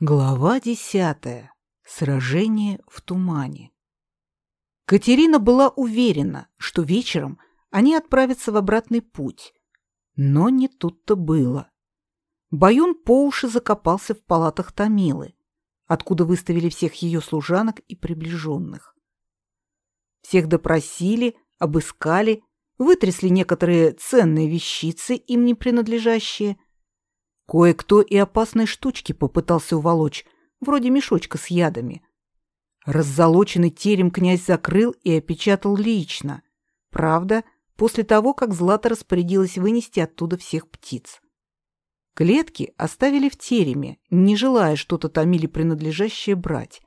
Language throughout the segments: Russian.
Глава десятая. Сражение в тумане. Катерина была уверена, что вечером они отправятся в обратный путь. Но не тут-то было. Баюн по уши закопался в палатах Томилы, откуда выставили всех ее служанок и приближенных. Всех допросили, обыскали, вытрясли некоторые ценные вещицы, им не принадлежащие. Кое-кто и опасные штучки попытался уволочь, вроде мешочка с ядами. Раззолоченный терем князь закрыл и опечатал лично. Правда, после того, как Злата распорядилась вынести оттуда всех птиц. Клетки оставили в тереме, не желая что-то томили принадлежащее брать.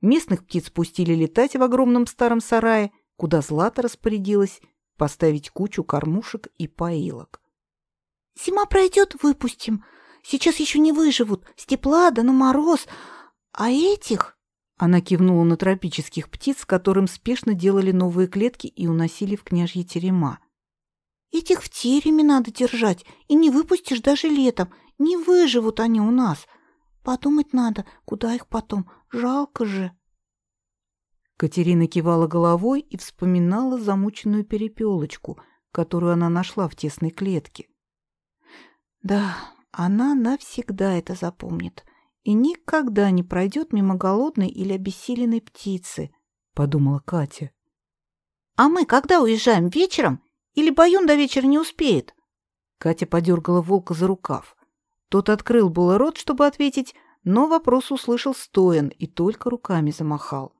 Местных птиц пустили летать в огромном старом сарае, куда Злата распорядилась поставить кучу кормушек и поилок. «Зима пройдет, выпустим. Сейчас еще не выживут. С тепла да на мороз. А этих...» Она кивнула на тропических птиц, которым спешно делали новые клетки и уносили в княжьи терема. «Этих в тереме надо держать, и не выпустишь даже летом. Не выживут они у нас. Подумать надо, куда их потом. Жалко же». Катерина кивала головой и вспоминала замученную перепелочку, которую она нашла в тесной клетке. Да, она навсегда это запомнит и никогда не пройдет мимо голодной или обессиленной птицы, подумала Катя. А мы когда уезжаем вечером или Баюн до вечера не успеет? Катя подергала волка за рукав. Тот открыл было рот, чтобы ответить, но вопрос услышал Стоян и только руками замахал.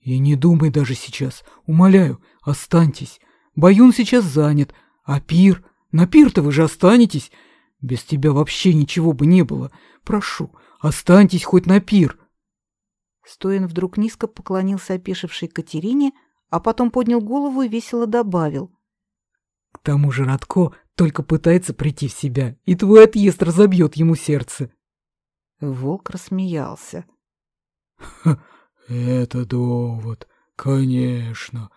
«И не думай даже сейчас, умоляю, останьтесь. Баюн сейчас занят, а пир... На пир-то вы же останетесь. Без тебя вообще ничего бы не было. Прошу, останьтесь хоть на пир. Стоин вдруг низко поклонился опешившей Катерине, а потом поднял голову и весело добавил. К тому же Радко только пытается прийти в себя, и твой отъезд разобьет ему сердце. Волк рассмеялся. — Это довод, конечно.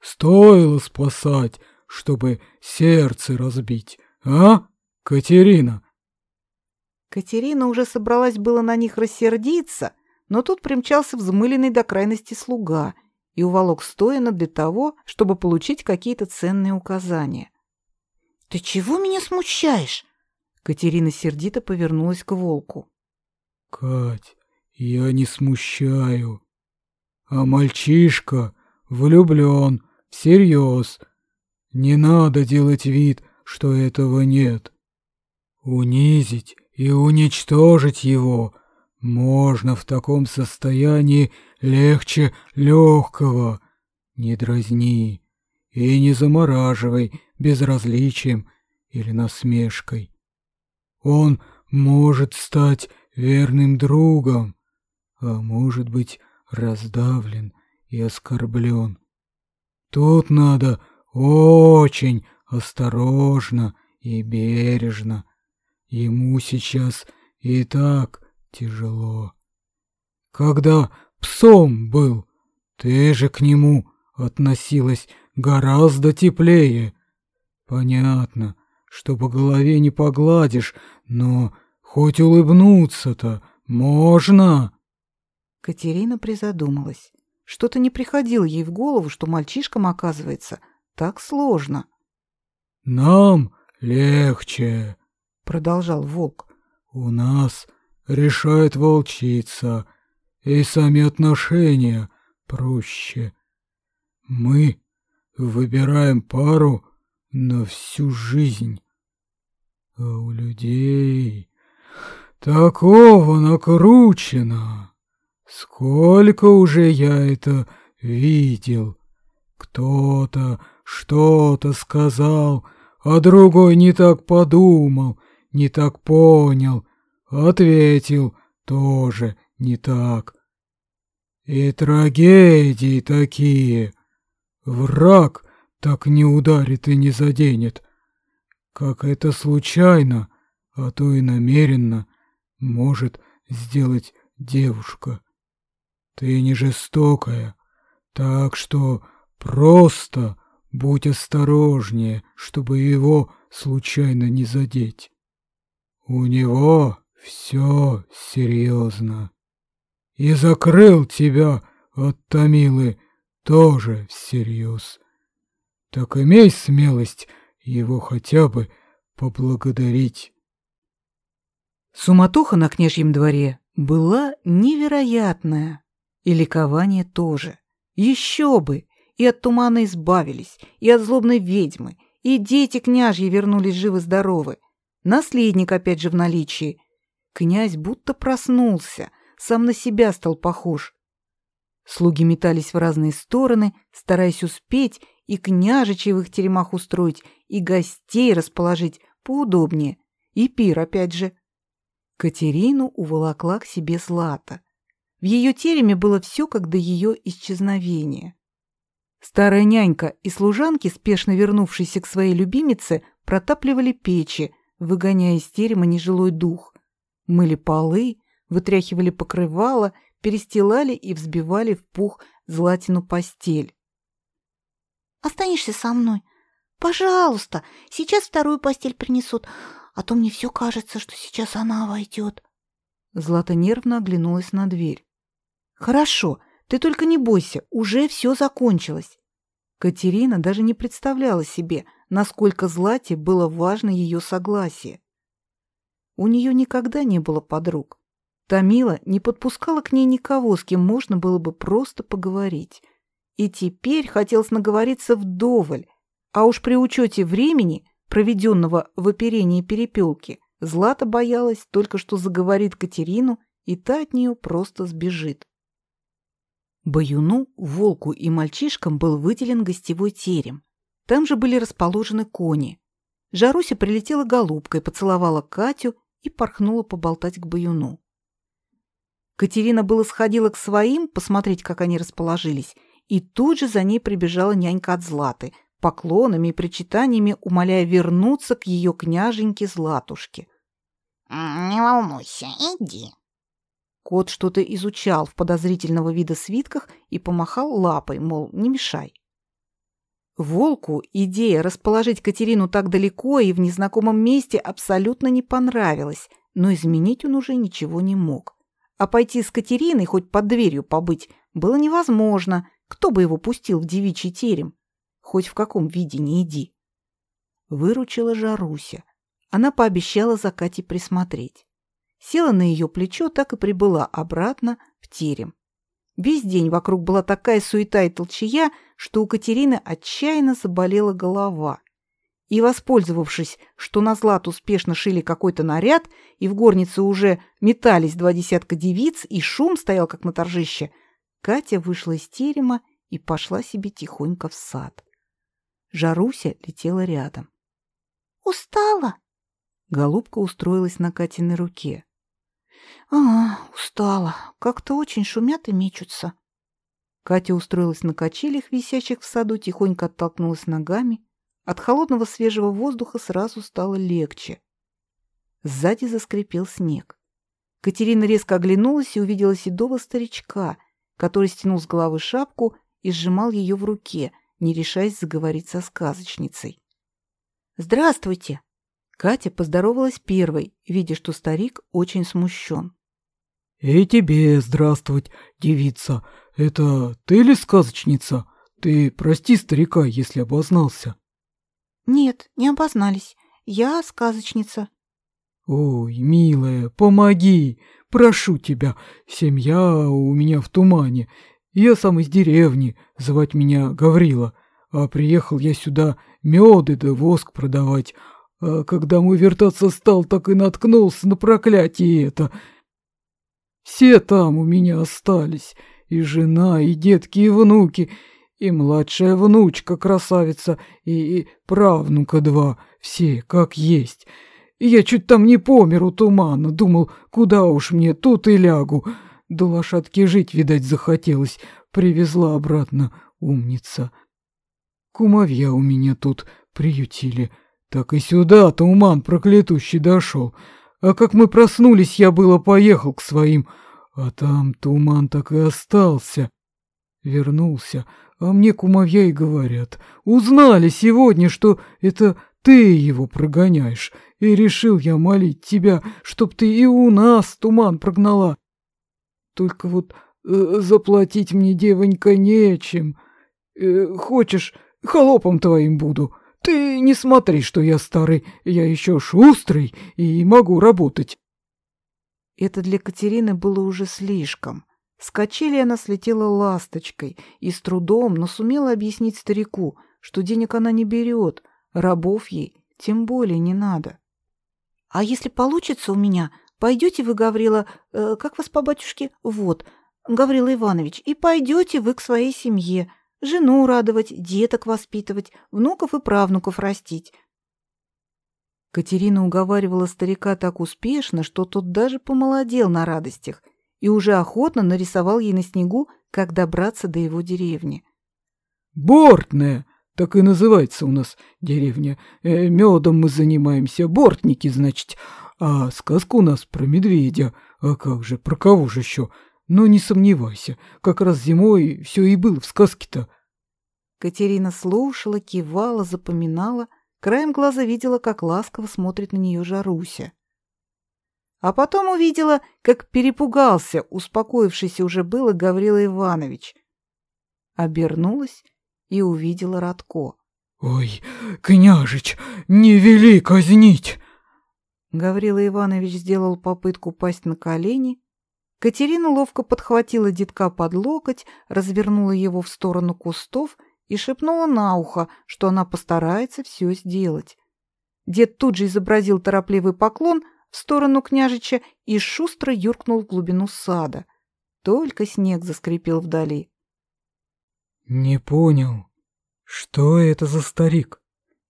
Стоило спасать, чтобы сердце разбить, а? «Катерина!» Катерина уже собралась было на них рассердиться, но тут примчался взмыленный до крайности слуга и уволок Стояна для того, чтобы получить какие-то ценные указания. «Ты чего меня смущаешь?» Катерина сердито повернулась к волку. «Кать, я не смущаю. А мальчишка влюблен, всерьез. Не надо делать вид, что этого нет. Унизить и уничтожить его можно в таком состоянии легче легкого. Не дразни и не замораживай безразличием или насмешкой. Он может стать верным другом, а может быть раздавлен и оскорблен. Тут надо очень осторожно и бережно Ему сейчас и так тяжело. Когда псом был, ты же к нему относилась гораздо теплее. Понятно, что по голове не погладишь, но хоть улыбнуться-то можно. Катерина призадумалась. Что-то не приходило ей в голову, что мальчишкам, оказывается, так сложно. Нам легче, продолжал волк. У нас решает волчица, и сами отношения проще. Мы выбираем пару на всю жизнь. А у людей такого накручено. Сколько уже я это видел. Кто-то что-то сказал, а другой не так подумал, не так понял, ответил тоже не так. И трагедии такие. Враг так не ударит и не заденет, как это случайно, а то и намеренно может сделать девушка. Ты не жестокая, так что просто будь осторожнее, чтобы его случайно не задеть. У него все серьезно. И закрыл тебя от Томилы тоже всерьез. Так имей смелость его хотя бы поблагодарить. Суматоха на княжьем дворе была невероятная, и ликование тоже. Еще бы! И от тумана избавились, и от злобной ведьмы, и дети княжьи вернулись живы-здоровы. Наследник опять же в наличии. Князь будто проснулся, сам на себя стал похож. Слуги метались в разные стороны, стараясь успеть и княжичей в их теремах устроить, и гостей расположить поудобнее, и пир опять же. Катерину уволокла к себе Злата. В ее тереме было все, как до ее исчезновения. Старая нянька и служанки, спешно вернувшиеся к своей любимице, протапливали печи, выгоняя из терема нежилой дух. Мыли полы, вытряхивали покрывало, перестилали и взбивали в пух златину постель. «Останешься со мной? Пожалуйста, сейчас вторую постель принесут, а то мне все кажется, что сейчас она войдет». Злата нервно оглянулась на дверь. «Хорошо, ты только не бойся, уже все закончилось». Катерина даже не представляла себе, насколько Злате было важно ее согласие. У нее никогда не было подруг. Тамила не подпускала к ней никого, с кем можно было бы просто поговорить. И теперь хотелось наговориться вдоволь, а уж при учете времени, проведенного в оперении перепелки, Злата боялась только, что заговорит Катерину, и та от нее просто сбежит. Баюну, волку и мальчишкам был выделен гостевой терем. Там же были расположены кони. Жаруся прилетела голубкой, поцеловала Катю и порхнула поболтать к Баюну. Катерина было сходила к своим, посмотреть, как они расположились, и тут же за ней прибежала нянька от Златы, поклонами и причитаниями умоляя вернуться к ее княженьке Златушке. «Не волнуйся, иди», Кот что-то изучал в подозрительного вида свитках и помахал лапой, мол, не мешай. Волку идея расположить Катерину так далеко и в незнакомом месте абсолютно не понравилась, но изменить он уже ничего не мог. А пойти с Катериной хоть под дверью побыть было невозможно, кто бы его пустил в девичий терем. Хоть в каком виде не иди. Выручила Жаруся. Она пообещала за Катей присмотреть села на ее плечо, так и прибыла обратно в терем. Весь день вокруг была такая суета и толчая, что у Катерины отчаянно заболела голова. И, воспользовавшись, что на Злат успешно шили какой-то наряд, и в горнице уже метались два десятка девиц, и шум стоял, как на торжище, Катя вышла из терема и пошла себе тихонько в сад. Жаруся летела рядом. «Устала?» Голубка устроилась на Катиной руке. «А, устала. Как-то очень шумят и мечутся». Катя устроилась на качелях, висящих в саду, тихонько оттолкнулась ногами. От холодного свежего воздуха сразу стало легче. Сзади заскрипел снег. Катерина резко оглянулась и увидела седого старичка, который стянул с головы шапку и сжимал ее в руке, не решаясь заговорить со сказочницей. «Здравствуйте!» Катя поздоровалась первой, видя, что старик очень смущен. «И тебе здравствовать, девица. Это ты ли сказочница? Ты прости старика, если обознался». «Нет, не обознались. Я сказочница». «Ой, милая, помоги, прошу тебя. Семья у меня в тумане. Я сам из деревни, звать меня Гаврила. А приехал я сюда меды да воск продавать, а когда мой вертаться стал, так и наткнулся на проклятие это. Все там у меня остались, и жена, и детки, и внуки, и младшая внучка красавица, и, и правнука два, все как есть. И я чуть там не помер у тумана, думал, куда уж мне тут и лягу. До лошадки жить, видать, захотелось, привезла обратно умница. Кумовья у меня тут приютили, — так и сюда туман проклятущий дошел. А как мы проснулись, я было поехал к своим, а там туман так и остался. Вернулся, а мне кумовья и говорят. Узнали сегодня, что это ты его прогоняешь, и решил я молить тебя, чтоб ты и у нас туман прогнала. Только вот э, заплатить мне, девонька, нечем. Э, хочешь, холопом твоим буду. Ты не смотри, что я старый, я еще шустрый и могу работать. Это для Катерины было уже слишком. С качели она слетела ласточкой и с трудом, но сумела объяснить старику, что денег она не берет, рабов ей тем более не надо. — А если получится у меня, пойдете вы, Гаврила, э, как вас по батюшке? Вот, Гаврила Иванович, и пойдете вы к своей семье, жену радовать, деток воспитывать, внуков и правнуков растить. Катерина уговаривала старика так успешно, что тот даже помолодел на радостях и уже охотно нарисовал ей на снегу, как добраться до его деревни. «Бортная! Так и называется у нас деревня. Э, медом мы занимаемся, бортники, значит. А сказка у нас про медведя. А как же, про кого же еще? Но не сомневайся, как раз зимой все и было в сказке-то». Катерина слушала, кивала, запоминала, краем глаза видела, как ласково смотрит на нее Жаруся. А потом увидела, как перепугался, успокоившийся уже было Гаврила Иванович. Обернулась и увидела Радко. «Ой, княжич, не вели казнить!» Гаврила Иванович сделал попытку пасть на колени. Катерина ловко подхватила детка под локоть, развернула его в сторону кустов и шепнула на ухо, что она постарается все сделать. Дед тут же изобразил торопливый поклон — в сторону княжича и шустро юркнул в глубину сада. Только снег заскрипел вдали. «Не понял, что это за старик?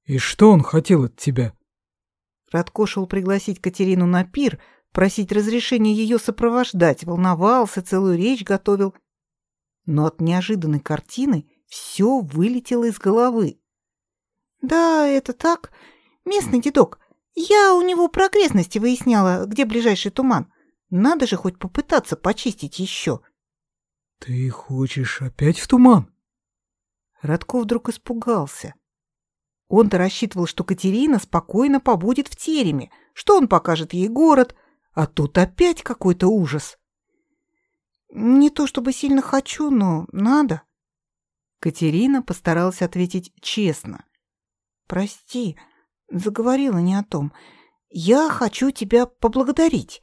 И что он хотел от тебя?» Радко шел пригласить Катерину на пир, просить разрешения ее сопровождать, волновался, целую речь готовил. Но от неожиданной картины все вылетело из головы. «Да, это так. Местный дедок. Я у него про окрестности выясняла, где ближайший туман. Надо же хоть попытаться почистить еще. Ты хочешь опять в туман? Радко вдруг испугался. Он-то рассчитывал, что Катерина спокойно побудет в тереме, что он покажет ей город, а тут опять какой-то ужас. Не то чтобы сильно хочу, но надо. Катерина постаралась ответить честно. Прости, Заговорила не о том. Я хочу тебя поблагодарить.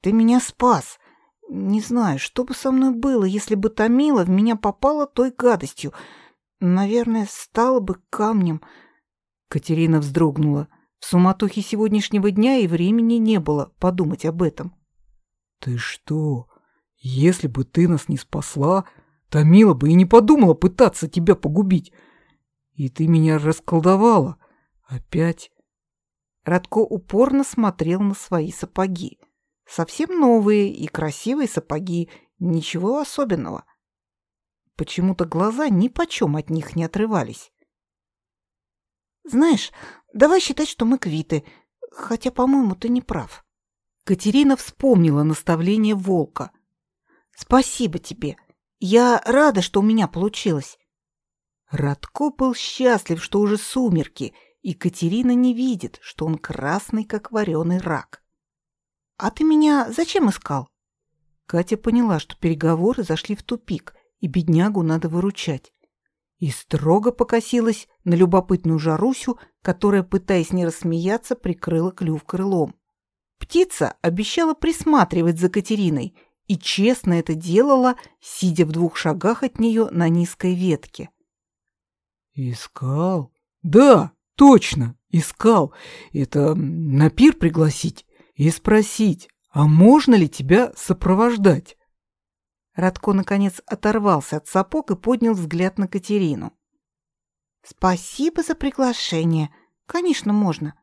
Ты меня спас. Не знаю, что бы со мной было, если бы Томила в меня попала той гадостью. Наверное, стала бы камнем. Катерина вздрогнула. В суматохе сегодняшнего дня и времени не было подумать об этом. Ты что? Если бы ты нас не спасла, Томила бы и не подумала пытаться тебя погубить. И ты меня расколдовала. Опять? Радко упорно смотрел на свои сапоги. Совсем новые и красивые сапоги, ничего особенного. Почему-то глаза ни почем от них не отрывались. «Знаешь, давай считать, что мы квиты, хотя, по-моему, ты не прав». Катерина вспомнила наставление волка. «Спасибо тебе. Я рада, что у меня получилось». Радко был счастлив, что уже сумерки — и Катерина не видит, что он красный, как вареный рак. «А ты меня зачем искал?» Катя поняла, что переговоры зашли в тупик, и беднягу надо выручать. И строго покосилась на любопытную Жарусю, которая, пытаясь не рассмеяться, прикрыла клюв крылом. Птица обещала присматривать за Катериной и честно это делала, сидя в двух шагах от нее на низкой ветке. «Искал? Да!» Точно, искал. Это на пир пригласить и спросить, а можно ли тебя сопровождать? Радко, наконец, оторвался от сапог и поднял взгляд на Катерину. «Спасибо за приглашение. Конечно, можно».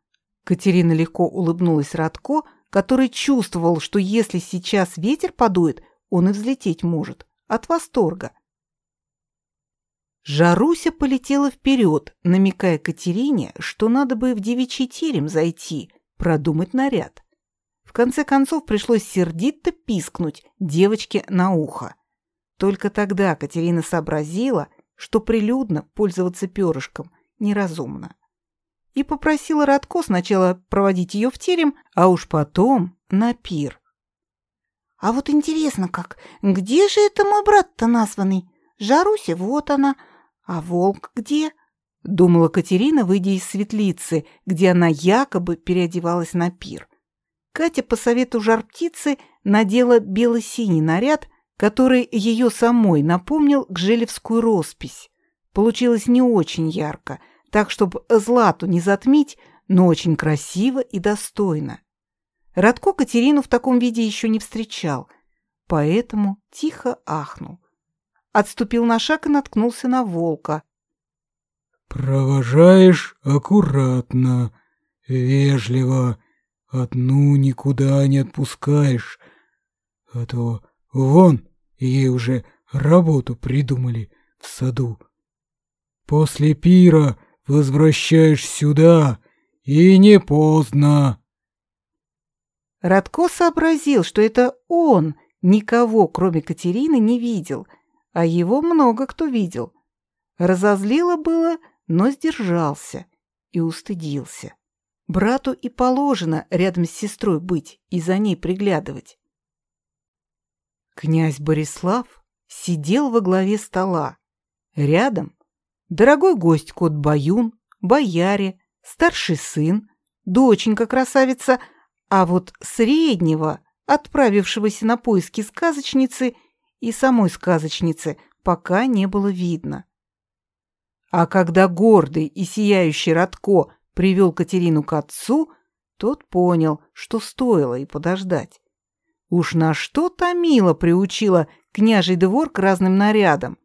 Катерина легко улыбнулась Радко, который чувствовал, что если сейчас ветер подует, он и взлететь может. От восторга. Жаруся полетела вперед, намекая Катерине, что надо бы в девичий терем зайти, продумать наряд. В конце концов пришлось сердито пискнуть девочке на ухо. Только тогда Катерина сообразила, что прилюдно пользоваться перышком неразумно. и попросила Радко сначала проводить ее в терем, а уж потом на пир. «А вот интересно как, где же это мой брат-то названный? Жаруся, вот она, а волк где?» Думала Катерина, выйдя из светлицы, где она якобы переодевалась на пир. Катя по совету жар-птицы надела бело-синий наряд, который ее самой напомнил гжелевскую роспись. Получилось не очень ярко, так, чтобы Злату не затмить, но очень красиво и достойно. Радко Катерину в таком виде еще не встречал, поэтому тихо ахнул. Отступил на шаг и наткнулся на волка. «Провожаешь аккуратно, вежливо, одну никуда не отпускаешь, а то вон ей уже работу придумали в саду». После пира возвращаешь сюда, и не поздно. Радко сообразил, что это он никого, кроме Катерины, не видел, а его много кто видел. Разозлило было, но сдержался и устыдился. Брату и положено рядом с сестрой быть и за ней приглядывать. Князь Борислав сидел во главе стола. Рядом Дорогой гость кот Баюн, бояре, старший сын, доченька красавица, а вот среднего, отправившегося на поиски сказочницы и самой сказочницы, пока не было видно. А когда гордый и сияющий Радко привел Катерину к отцу, тот понял, что стоило и подождать. Уж на что Томила приучила княжий двор к разным нарядам.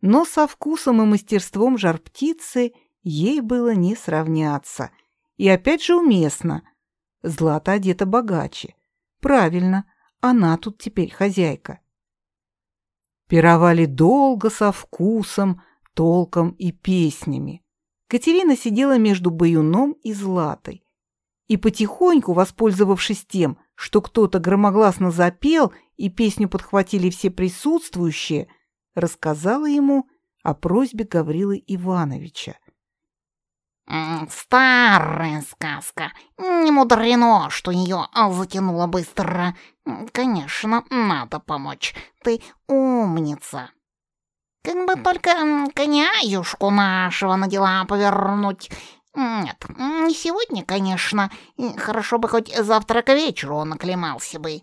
Но со вкусом и мастерством жар-птицы ей было не сравняться. И опять же уместно. Злата одета богаче. Правильно, она тут теперь хозяйка. Пировали долго со вкусом, толком и песнями. Катерина сидела между Баюном и Златой. И потихоньку, воспользовавшись тем, что кто-то громогласно запел и песню подхватили все присутствующие, рассказала ему о просьбе Гаврилы Ивановича. «Старая сказка. Не мудрено, что ее затянуло быстро. Конечно, надо помочь. Ты умница. Как бы только коняюшку нашего на дела повернуть. Нет, не сегодня, конечно. Хорошо бы хоть завтра к вечеру он оклемался бы.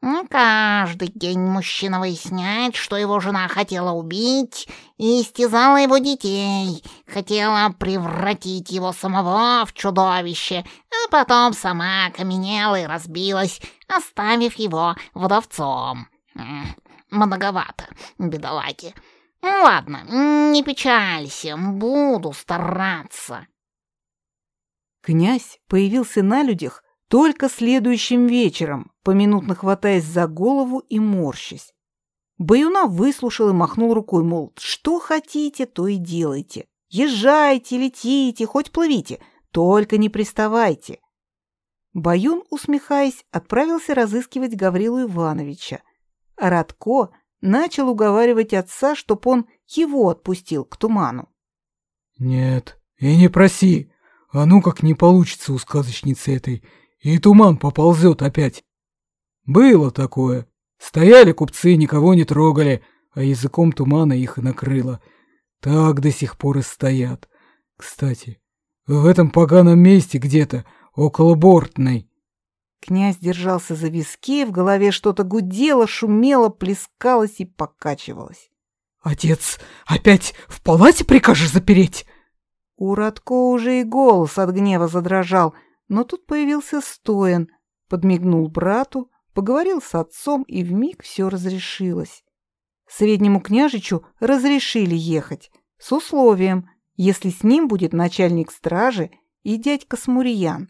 Ну, каждый день мужчина выясняет, что его жена хотела убить и истязала его детей, хотела превратить его самого в чудовище, а потом сама окаменела и разбилась, оставив его вдовцом. Многовато, бедолаги. Ладно, не печалься, буду стараться. Князь появился на людях только следующим вечером, поминутно хватаясь за голову и морщась. Баюна выслушал и махнул рукой, мол, что хотите, то и делайте. Езжайте, летите, хоть плывите, только не приставайте. Баюн, усмехаясь, отправился разыскивать Гаврилу Ивановича. Радко начал уговаривать отца, чтоб он его отпустил к туману. «Нет, и не проси, а ну как не получится у сказочницы этой, и туман поползет опять. Было такое. Стояли купцы, никого не трогали, а языком тумана их и накрыло. Так до сих пор и стоят. Кстати, в этом поганом месте где-то, около Бортной. Князь держался за виски, в голове что-то гудело, шумело, плескалось и покачивалось. «Отец, опять в палате прикажешь запереть?» У Радко уже и голос от гнева задрожал, но тут появился Стоян, подмигнул брату, поговорил с отцом, и вмиг все разрешилось. Среднему княжичу разрешили ехать, с условием, если с ним будет начальник стражи и дядька Смурьян.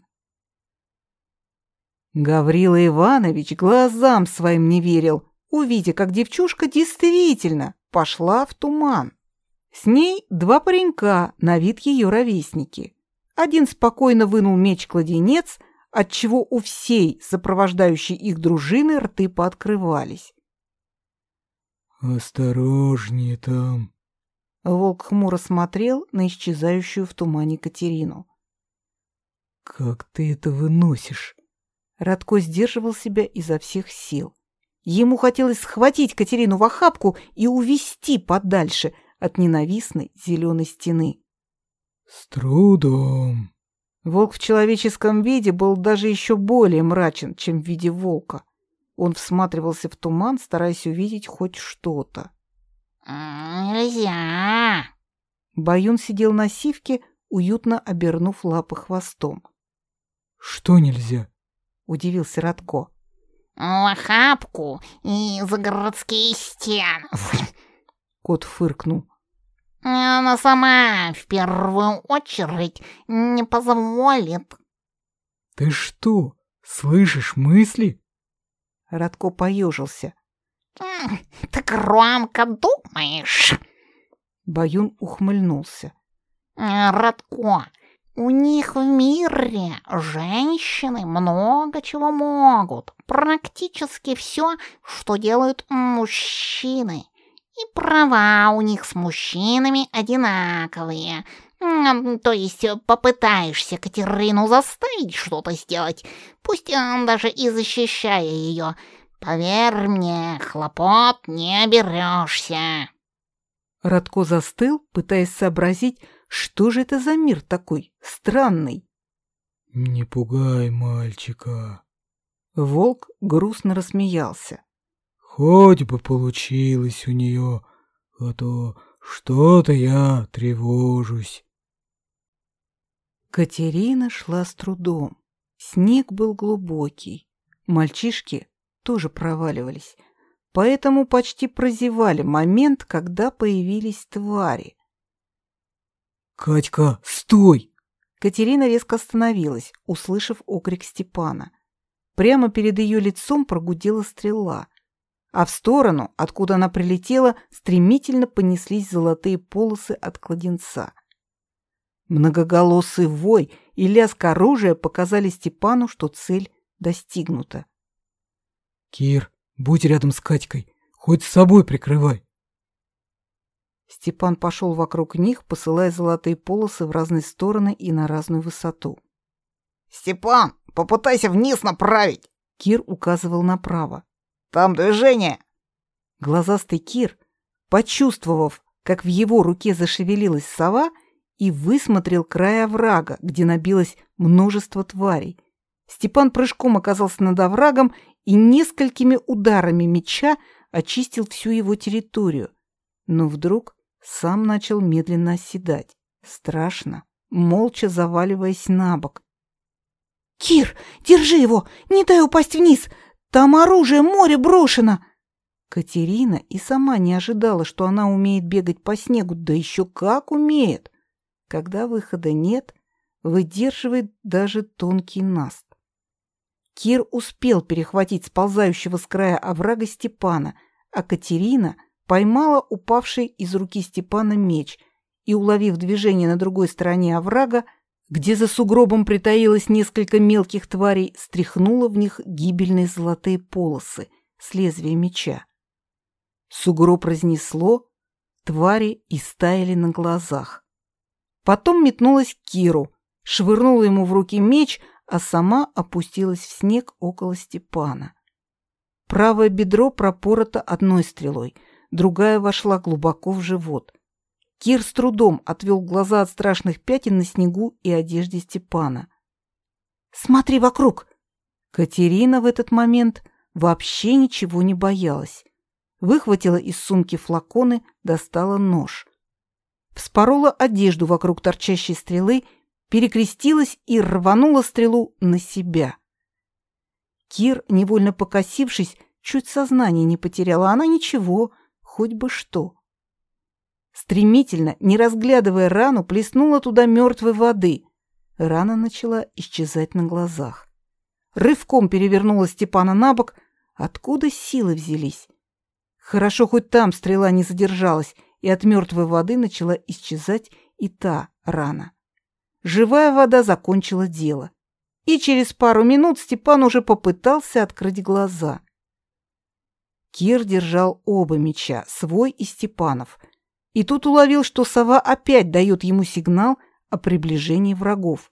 Гаврила Иванович глазам своим не верил, увидя, как девчушка действительно пошла в туман. С ней два паренька, на вид ее ровесники. Один спокойно вынул меч-кладенец, отчего у всей сопровождающей их дружины рты пооткрывались. «Осторожнее там!» Волк хмуро смотрел на исчезающую в тумане Катерину. Как ты это выносишь? Радко сдерживал себя изо всех сил. Ему хотелось схватить Катерину в охапку и увести подальше от ненавистной зеленой стены. С трудом. Волк в человеческом виде был даже еще более мрачен, чем в виде волка. Он всматривался в туман, стараясь увидеть хоть что-то. «Нельзя!» Баюн сидел на сивке, уютно обернув лапы хвостом. «Что нельзя?» — удивился Радко. «В охапку и за городские стены!» Кот фыркнул. Она сама в первую очередь не позволит. Ты что, слышишь мысли? Радко поежился. Ты громко думаешь? Баюн ухмыльнулся. Радко, у них в мире женщины много чего могут. Практически все, что делают мужчины. И права у них с мужчинами одинаковые. То есть попытаешься Катерину заставить что-то сделать, пусть он даже и защищая ее. Поверь мне, хлопот не оберешься. Радко застыл, пытаясь сообразить, что же это за мир такой странный. «Не пугай мальчика». Волк грустно рассмеялся. Хоть бы получилось у нее, а то что-то я тревожусь. Катерина шла с трудом. Снег был глубокий. Мальчишки тоже проваливались, поэтому почти прозевали момент, когда появились твари. «Катька, стой!» Катерина резко остановилась, услышав окрик Степана. Прямо перед ее лицом прогудела стрела а в сторону, откуда она прилетела, стремительно понеслись золотые полосы от кладенца. Многоголосый вой и лязг оружия показали Степану, что цель достигнута. «Кир, будь рядом с Катькой, хоть с собой прикрывай!» Степан пошел вокруг них, посылая золотые полосы в разные стороны и на разную высоту. «Степан, попытайся вниз направить!» Кир указывал направо. Там движение!» Глазастый Кир, почувствовав, как в его руке зашевелилась сова, и высмотрел край оврага, где набилось множество тварей. Степан прыжком оказался над оврагом и несколькими ударами меча очистил всю его территорию. Но вдруг сам начал медленно оседать. Страшно, молча заваливаясь на бок. «Кир, держи его! Не дай упасть вниз! Там оружие, море брошено!» Катерина и сама не ожидала, что она умеет бегать по снегу, да еще как умеет. Когда выхода нет, выдерживает даже тонкий наст. Кир успел перехватить сползающего с края оврага Степана, а Катерина поймала упавший из руки Степана меч и, уловив движение на другой стороне оврага, где за сугробом притаилось несколько мелких тварей, стряхнула в них гибельные золотые полосы с лезвия меча. Сугроб разнесло, твари истаяли на глазах. Потом метнулась к Киру, швырнула ему в руки меч, а сама опустилась в снег около Степана. Правое бедро пропорото одной стрелой, другая вошла глубоко в живот. Кир с трудом отвел глаза от страшных пятен на снегу и одежде Степана. «Смотри вокруг!» Катерина в этот момент вообще ничего не боялась. Выхватила из сумки флаконы, достала нож. Вспорола одежду вокруг торчащей стрелы, перекрестилась и рванула стрелу на себя. Кир, невольно покосившись, чуть сознание не потеряла. Она ничего, хоть бы что. Стремительно, не разглядывая рану, плеснула туда мертвой воды. Рана начала исчезать на глазах. Рывком перевернула Степана на бок. Откуда силы взялись? Хорошо, хоть там стрела не задержалась, и от мертвой воды начала исчезать и та рана. Живая вода закончила дело. И через пару минут Степан уже попытался открыть глаза. Кир держал оба меча, свой и Степанов — и тут уловил, что сова опять дает ему сигнал о приближении врагов.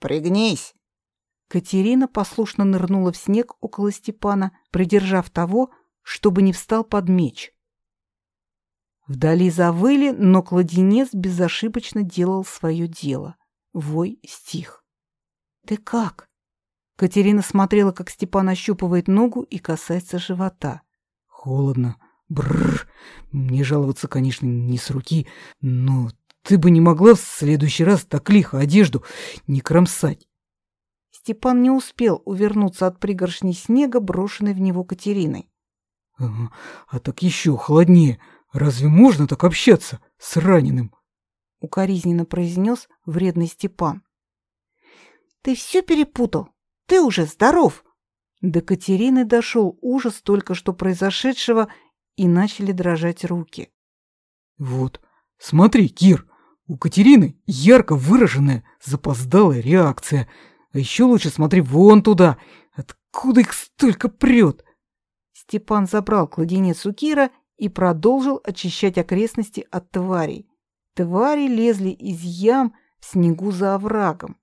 Пригнись!» Катерина послушно нырнула в снег около Степана, придержав того, чтобы не встал под меч. Вдали завыли, но кладенец безошибочно делал свое дело. Вой стих. «Ты как?» Катерина смотрела, как Степан ощупывает ногу и касается живота. «Холодно. Бррр. Мне жаловаться, конечно, не с руки, но ты бы не могла в следующий раз так лихо одежду не кромсать». Степан не успел увернуться от пригоршни снега, брошенной в него Катериной. «Ага, а так еще холоднее. Разве можно так общаться с раненым?» Укоризненно произнес вредный Степан. «Ты все перепутал. Ты уже здоров!» До Катерины дошел ужас только что произошедшего, и начали дрожать руки. «Вот, смотри, Кир, у Катерины ярко выраженная запоздалая реакция. А еще лучше смотри вон туда, откуда их столько прет!» Степан забрал кладенец у Кира и продолжил очищать окрестности от тварей. Твари лезли из ям в снегу за оврагом.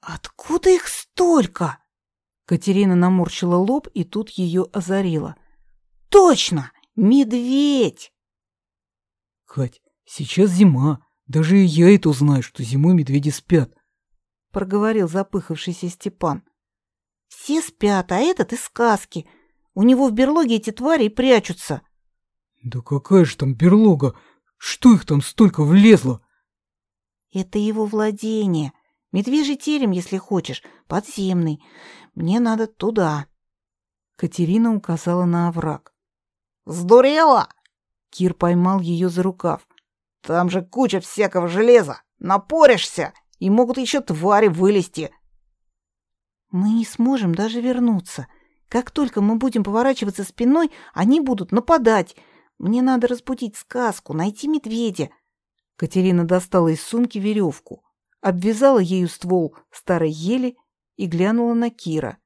«Откуда их столько?» Катерина наморщила лоб, и тут ее озарило. «Точно! Медведь!» «Кать, сейчас зима. Даже я это узнаю, что зимой медведи спят», — проговорил запыхавшийся Степан. «Все спят, а этот из сказки. У него в берлоге эти твари прячутся». «Да какая же там берлога? Что их там столько влезло?» «Это его владение. Медвежий терем, если хочешь, подземный. Мне надо туда. Катерина указала на овраг. Сдурела? Кир поймал ее за рукав. Там же куча всякого железа. Напоришься, и могут еще твари вылезти. Мы не сможем даже вернуться. Как только мы будем поворачиваться спиной, они будут нападать. Мне надо разбудить сказку, найти медведя. Катерина достала из сумки веревку обвязала ею ствол старой ели и глянула на Кира.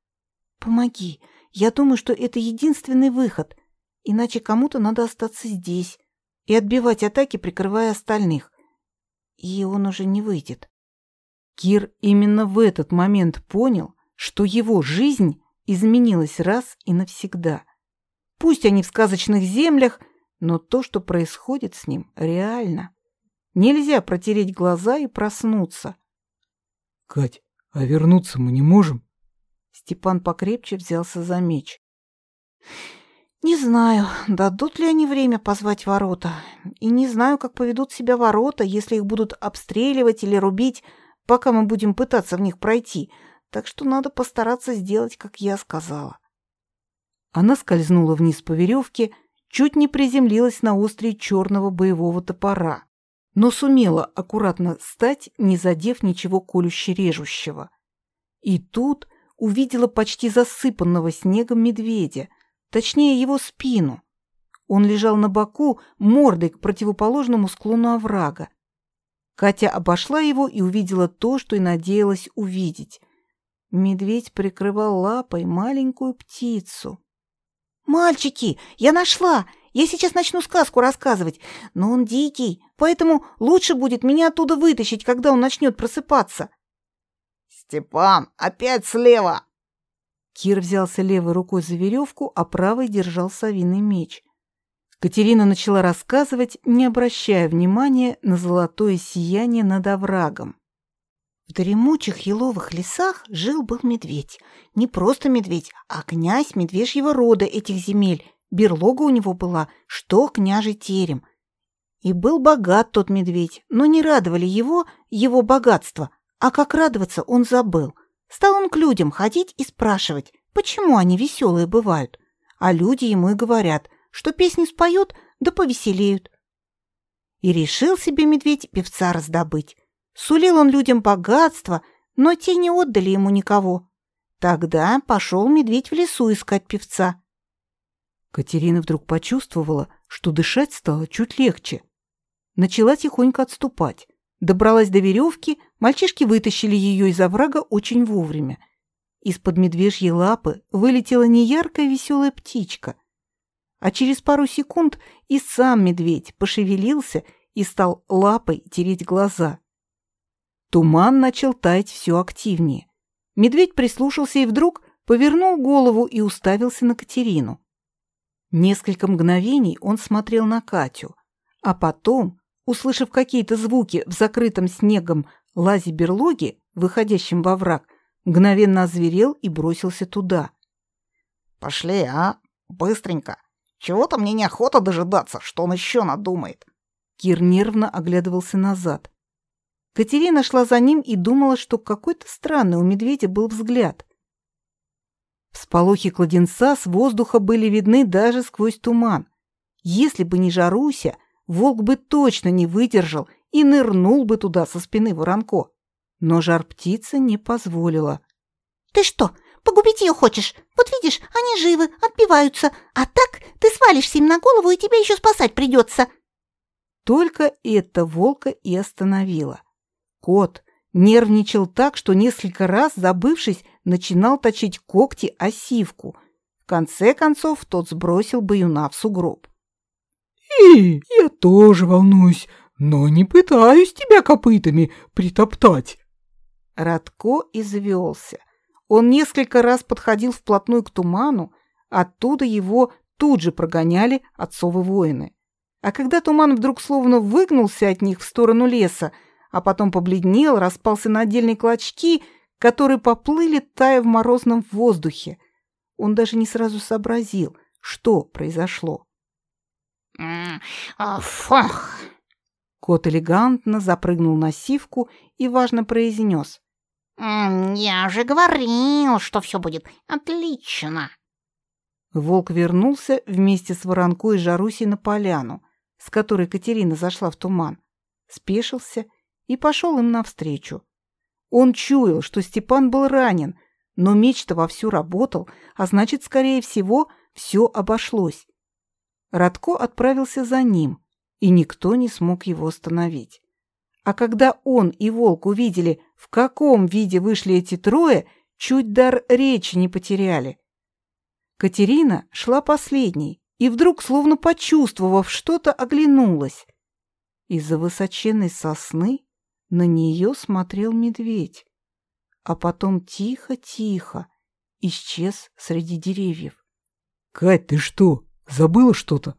«Помоги. Я думаю, что это единственный выход. Иначе кому-то надо остаться здесь и отбивать атаки, прикрывая остальных. И он уже не выйдет». Кир именно в этот момент понял, что его жизнь изменилась раз и навсегда. Пусть они в сказочных землях, но то, что происходит с ним, реально. Нельзя протереть глаза и проснуться. Кать, а вернуться мы не можем? Степан покрепче взялся за меч. Не знаю, дадут ли они время позвать ворота. И не знаю, как поведут себя ворота, если их будут обстреливать или рубить, пока мы будем пытаться в них пройти. Так что надо постараться сделать, как я сказала. Она скользнула вниз по веревке, чуть не приземлилась на острие черного боевого топора но сумела аккуратно стать, не задев ничего колюще-режущего. И тут увидела почти засыпанного снегом медведя, точнее его спину. Он лежал на боку, мордой к противоположному склону оврага. Катя обошла его и увидела то, что и надеялась увидеть. Медведь прикрывал лапой маленькую птицу. «Мальчики, я нашла! Я сейчас начну сказку рассказывать, но он дикий, поэтому лучше будет меня оттуда вытащить, когда он начнет просыпаться. Степан, опять слева. Кир взялся левой рукой за веревку, а правой держал совиный меч. Катерина начала рассказывать, не обращая внимания на золотое сияние над оврагом. В дремучих еловых лесах жил-был медведь. Не просто медведь, а князь медвежьего рода этих земель, Берлога у него была, что княжий терем. И был богат тот медведь, но не радовали его его богатство, а как радоваться он забыл. Стал он к людям ходить и спрашивать, почему они веселые бывают. А люди ему и говорят, что песни споют, да повеселеют. И решил себе медведь певца раздобыть. Сулил он людям богатство, но те не отдали ему никого. Тогда пошел медведь в лесу искать певца. Катерина вдруг почувствовала, что дышать стало чуть легче. Начала тихонько отступать. Добралась до веревки, мальчишки вытащили ее из оврага очень вовремя. Из-под медвежьей лапы вылетела неяркая веселая птичка. А через пару секунд и сам медведь пошевелился и стал лапой тереть глаза. Туман начал таять все активнее. Медведь прислушался и вдруг повернул голову и уставился на Катерину. Несколько мгновений он смотрел на Катю, а потом, услышав какие-то звуки в закрытом снегом лазе берлоги, выходящем во враг, мгновенно озверел и бросился туда. «Пошли, а? Быстренько! Чего-то мне неохота дожидаться, что он еще надумает!» Кир нервно оглядывался назад. Катерина шла за ним и думала, что какой-то странный у медведя был взгляд. Всполохи кладенца с воздуха были видны даже сквозь туман. Если бы не Жаруся, волк бы точно не выдержал и нырнул бы туда со спины Воронко. Но жар-птица не позволила. «Ты что, погубить ее хочешь? Вот видишь, они живы, отбиваются, а так ты свалишься им на голову, и тебя еще спасать придется!» Только это волка и остановило. Кот нервничал так, что несколько раз, забывшись, начинал точить когти о сивку. В конце концов тот сбросил баюна в сугроб. «И я тоже волнуюсь, но не пытаюсь тебя копытами притоптать». Радко извелся. Он несколько раз подходил вплотную к туману, оттуда его тут же прогоняли отцовы воины. А когда туман вдруг словно выгнулся от них в сторону леса, а потом побледнел, распался на отдельные клочки, которые поплыли, тая в морозном воздухе. Он даже не сразу сообразил, что произошло. «Фух!» Кот элегантно запрыгнул на сивку и важно произнес. «Я же говорил, что все будет отлично!» Волк вернулся вместе с Воронкой и Жарусей на поляну, с которой Катерина зашла в туман, спешился и пошел им навстречу. Он чуял, что Степан был ранен, но меч-то вовсю работал, а значит, скорее всего, все обошлось. Радко отправился за ним, и никто не смог его остановить. А когда он и Волк увидели, в каком виде вышли эти трое, чуть дар речи не потеряли. Катерина шла последней и вдруг, словно почувствовав что-то, оглянулась. Из-за высоченной сосны на нее смотрел медведь, а потом тихо-тихо исчез среди деревьев. — Кать, ты что, забыла что-то?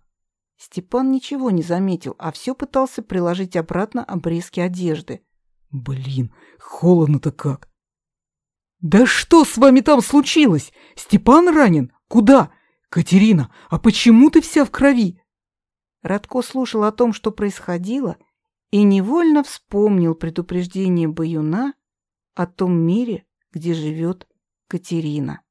Степан ничего не заметил, а все пытался приложить обратно обрезки одежды. — Блин, холодно-то как! — Да что с вами там случилось? Степан ранен? Куда? Катерина, а почему ты вся в крови? Радко слушал о том, что происходило, — и невольно вспомнил предупреждение Баюна о том мире, где живет Катерина.